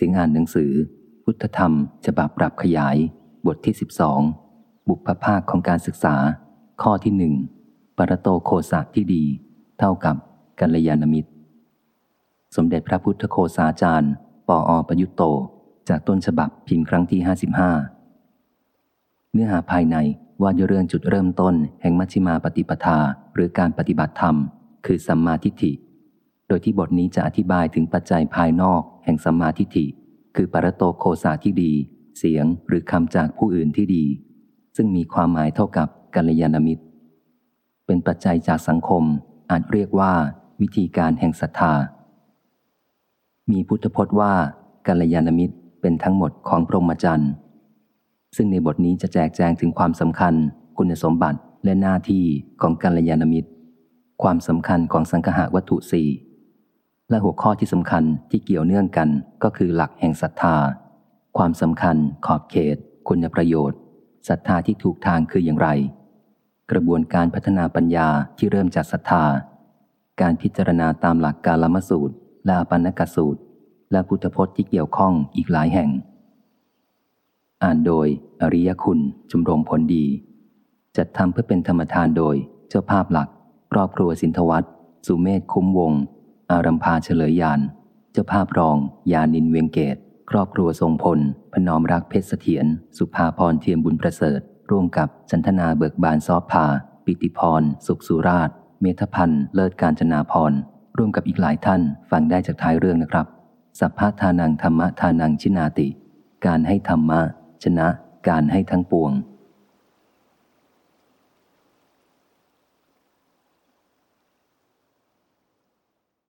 สียงอ่านหนังสือ พุทธธรรมฉบับปรับขยาย บทที่ 12 บุพภาคของการศึกษา ข้อที่หนึ่งปรโตโคสะที่ดี เท่ากับกัลยาณมิตร สมเด็จพระพุทธโคสาจารย์ ปออประยุตโต จากต้นฉบับพิมพ์ครั้งที่ 55 เนื้อหาภายในว่าด้วยเรื่องจุดเริ่มต้นแห่งมัชฌิมาปฏิปทาหรือการปฏิบัติธรรม คือสัมมาทิฏฐิ โดยที่บทนี้จะอธิบายถึงปัจจัยภายนอกแห่งสัมมาทิฏฐิ คือปรโตโคสาที่ดี เสียงหรือคำจากผู้อื่นที่ดี ซึ่งมีความหมายเท่ากับกัลยาณมิตร เป็นปัจจัยจากสังคม อาจเรียกว่า วิธีการแห่งศรัทธา มีพุทธพจน์ว่ากัลยาณมิตรเป็นทั้งหมดของพรหมจรรย์ซึ่งในบทนี้จะแจกแจงถึงความสำคัญ คุณสมบัติและหน้าที่ของกัลยาณมิตร ความสำคัญของสังคหวัตถุสี่ และหัวข้อที่สำคัญที่เกี่ยวเนื่องกันก็คือหลักแห่งศรัทธา ความสำคัญ ขอบเขต คุณประโยชน์ศรัทธาที่ถูกทางคืออย่างไร กระบวนการพัฒนาปัญญาที่เริ่มจากศรัทธา การพิจารณาตามหลักการลมสูตรและปันกสูตร และพุทธพจน์ที่เกี่ยวข้องอีกหลายแห่ง อ่านโดย อริยคุณจุมรงผลดี จัดทำเพื่อเป็นธรรมทานโดยเจ้าภาพหลัก ครอบครัวสินทวัตสุเมธคุ้มวง อารัมพาเฉลยยาน เจ้าภาพรอง ยานินเวียงเกต ครอบครัวทรงพล พนอมรักเพชรเสถียร สุภาพรเทียมบุญประเสริฐ ร่วมกับจันทนาเบิกบานซอฟพาปิติพร สุขสุราช เมธพันธ์ เลิศการจนาพร ร่วมกับอีกหลายท่าน ฟังได้จากท้ายเรื่องนะครับ สัพพะทานังธรรมะทานังชินาติ การให้ธรรมะ ชนะ การให้ทั้งปวง